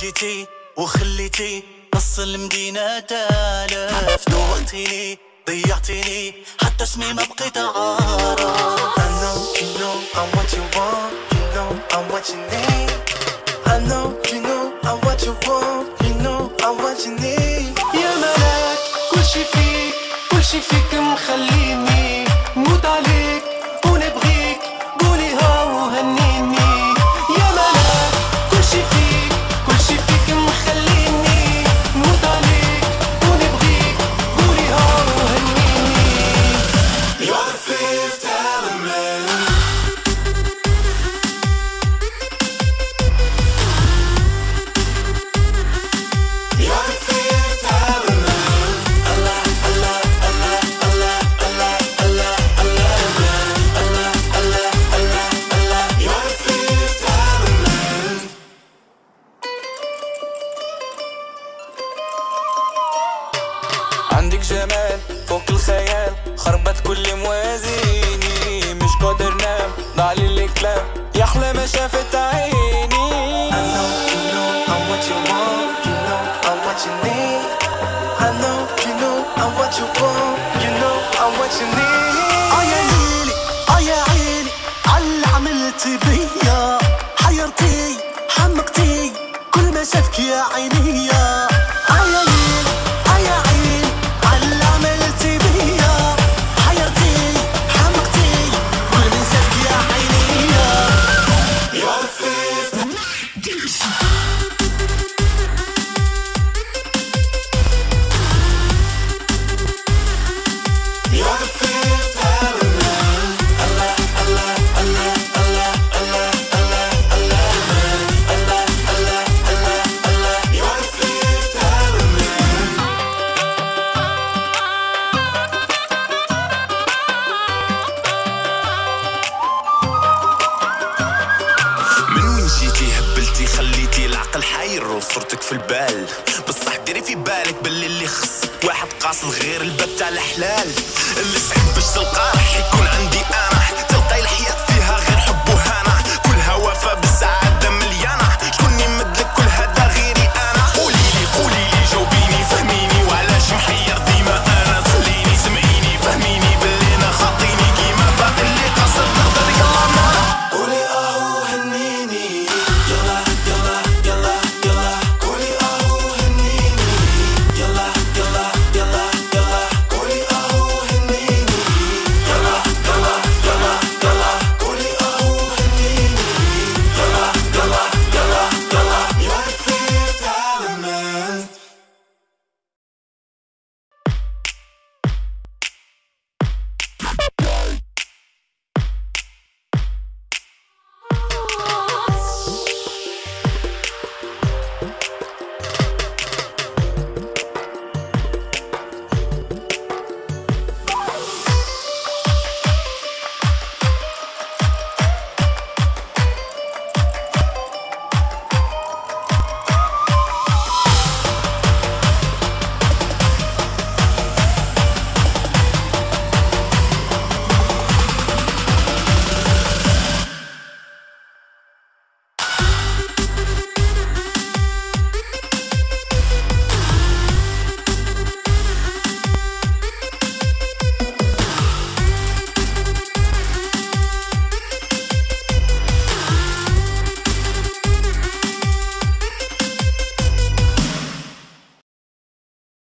جيتي وخليتي نص المدينة تالف دوقتيني ضيعتيني حتى اسمي ما بقيت اعرف I know you know I'm what you want You know I'm what you need I know you know I'm what you want You know I'm what you need يا ملاك كل شي فيك كل شي فيك مخليني عندك جمال فوق الخيال خربت كل موازيني. مش قادر هبلتي خليتي العقل حاير وصورتك في البال. بصح ديري في بالك باللي اللي خصك واحد قاصد غير الباب تاع الحلال. اللي صعيب باش تلقاه راح يكون عندي